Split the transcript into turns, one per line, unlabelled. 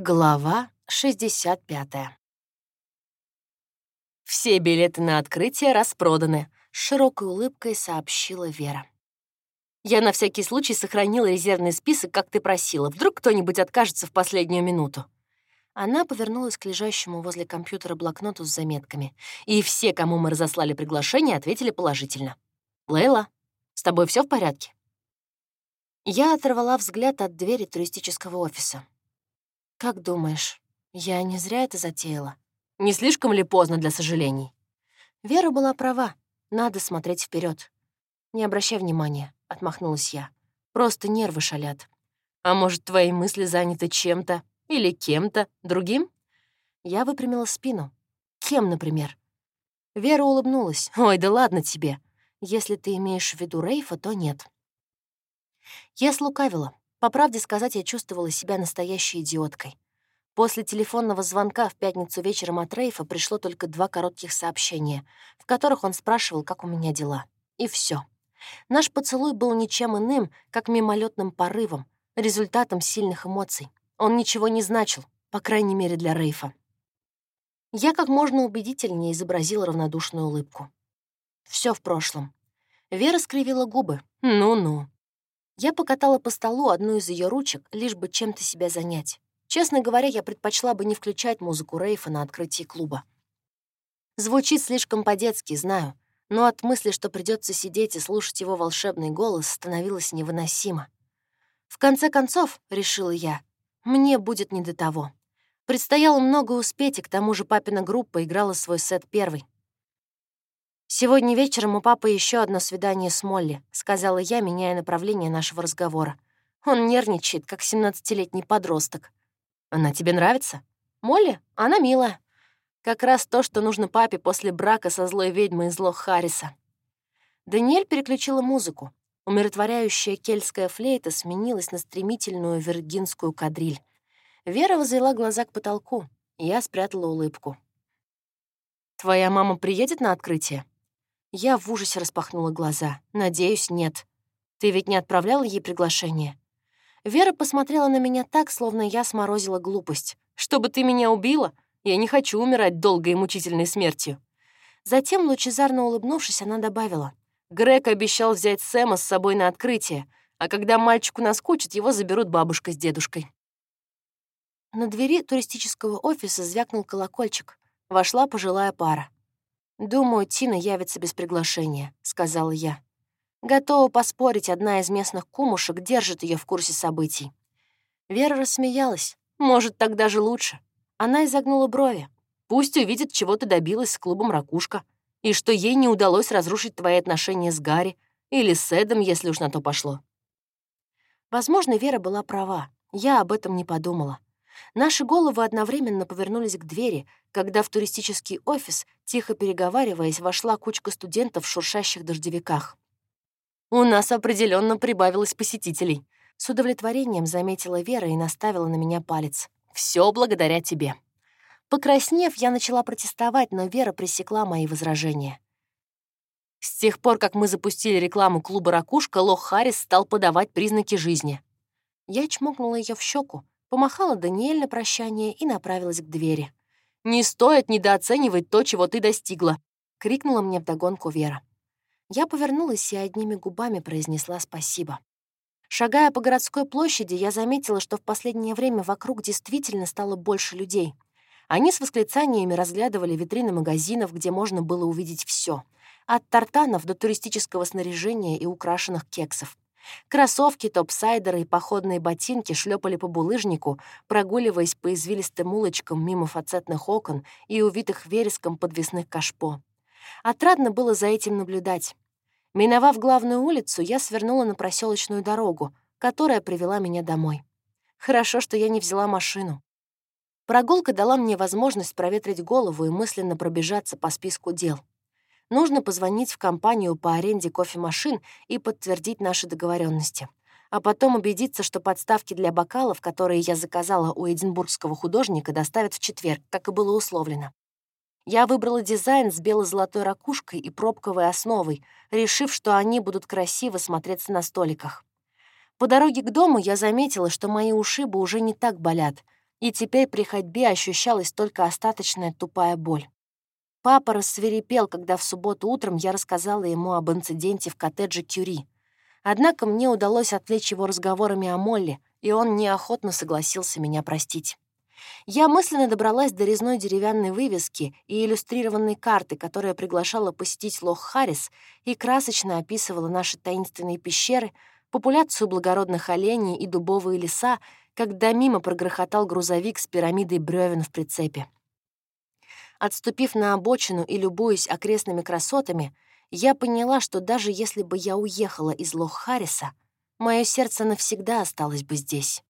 Глава 65. «Все билеты на открытие распроданы», — широкой улыбкой сообщила Вера. «Я на всякий случай сохранила резервный список, как ты просила. Вдруг кто-нибудь откажется в последнюю минуту». Она повернулась к лежащему возле компьютера блокноту с заметками. И все, кому мы разослали приглашение, ответили положительно. «Лейла, с тобой все в порядке?» Я оторвала взгляд от двери туристического офиса. «Как думаешь, я не зря это затеяла? Не слишком ли поздно для сожалений?» Вера была права. Надо смотреть вперед. «Не обращай внимания», — отмахнулась я. «Просто нервы шалят. А может, твои мысли заняты чем-то или кем-то другим?» Я выпрямила спину. «Кем, например?» Вера улыбнулась. «Ой, да ладно тебе. Если ты имеешь в виду Рейфа, то нет». Я слукавила. По правде сказать, я чувствовала себя настоящей идиоткой. После телефонного звонка в пятницу вечером от Рейфа пришло только два коротких сообщения, в которых он спрашивал, как у меня дела. И все. Наш поцелуй был ничем иным, как мимолетным порывом, результатом сильных эмоций. Он ничего не значил, по крайней мере для Рейфа. Я как можно убедительнее изобразила равнодушную улыбку. Все в прошлом. Вера скривила губы. Ну-ну. Я покатала по столу одну из ее ручек, лишь бы чем-то себя занять. Честно говоря, я предпочла бы не включать музыку Рейфа на открытии клуба. Звучит слишком по-детски, знаю, но от мысли, что придется сидеть и слушать его волшебный голос, становилось невыносимо. В конце концов, решила я, мне будет не до того. Предстояло много успеть, и к тому же папина группа играла свой сет первый. «Сегодня вечером у папы еще одно свидание с Молли», — сказала я, меняя направление нашего разговора. Он нервничает, как семнадцатилетний подросток. «Она тебе нравится?» «Молли? Она милая. Как раз то, что нужно папе после брака со злой ведьмой из Лох Харриса». Даниэль переключила музыку. Умиротворяющая кельтская флейта сменилась на стремительную виргинскую кадриль. Вера возвела глаза к потолку, и я спрятала улыбку. «Твоя мама приедет на открытие?» Я в ужасе распахнула глаза. Надеюсь, нет. Ты ведь не отправляла ей приглашение? Вера посмотрела на меня так, словно я сморозила глупость. «Чтобы ты меня убила? Я не хочу умирать долгой и мучительной смертью». Затем, лучезарно улыбнувшись, она добавила. «Грег обещал взять Сэма с собой на открытие, а когда мальчику наскучит, его заберут бабушка с дедушкой». На двери туристического офиса звякнул колокольчик. Вошла пожилая пара. «Думаю, Тина явится без приглашения», — сказала я. Готова поспорить, одна из местных кумушек держит ее в курсе событий. Вера рассмеялась. «Может, так даже лучше». Она изогнула брови. «Пусть увидит, чего ты добилась с клубом «Ракушка», и что ей не удалось разрушить твои отношения с Гарри или с Эдом, если уж на то пошло». Возможно, Вера была права. Я об этом не подумала. Наши головы одновременно повернулись к двери, когда в туристический офис, тихо переговариваясь, вошла кучка студентов в шуршащих дождевиках. «У нас определенно прибавилось посетителей», — с удовлетворением заметила Вера и наставила на меня палец. Все благодаря тебе». Покраснев, я начала протестовать, но Вера пресекла мои возражения. С тех пор, как мы запустили рекламу клуба «Ракушка», Лох Харрис стал подавать признаки жизни. Я чмокнула ее в щеку, помахала Даниэль на прощание и направилась к двери. «Не стоит недооценивать то, чего ты достигла!» — крикнула мне вдогонку Вера. Я повернулась и одними губами произнесла спасибо. Шагая по городской площади, я заметила, что в последнее время вокруг действительно стало больше людей. Они с восклицаниями разглядывали витрины магазинов, где можно было увидеть все, от тартанов до туристического снаряжения и украшенных кексов. Кроссовки, топсайдеры и походные ботинки шлепали по булыжнику, прогуливаясь по извилистым улочкам мимо фацетных окон и увитых вереском подвесных кашпо. Отрадно было за этим наблюдать. Миновав главную улицу, я свернула на проселочную дорогу, которая привела меня домой. Хорошо, что я не взяла машину. Прогулка дала мне возможность проветрить голову и мысленно пробежаться по списку дел. Нужно позвонить в компанию по аренде кофемашин и подтвердить наши договоренности, а потом убедиться, что подставки для бокалов, которые я заказала у эдинбургского художника, доставят в четверг, как и было условлено. Я выбрала дизайн с бело-золотой ракушкой и пробковой основой, решив, что они будут красиво смотреться на столиках. По дороге к дому я заметила, что мои ушибы уже не так болят, И теперь при ходьбе ощущалась только остаточная тупая боль. Папа рассверепел, когда в субботу утром я рассказала ему об инциденте в коттедже Кюри. Однако мне удалось отвлечь его разговорами о Молле, и он неохотно согласился меня простить. Я мысленно добралась до резной деревянной вывески и иллюстрированной карты, которая приглашала посетить Лох Харрис и красочно описывала наши таинственные пещеры, популяцию благородных оленей и дубовые леса, когда мимо прогрохотал грузовик с пирамидой бревен в прицепе. Отступив на обочину и любуясь окрестными красотами, я поняла, что даже если бы я уехала из Лох-Харриса, мое сердце навсегда осталось бы здесь.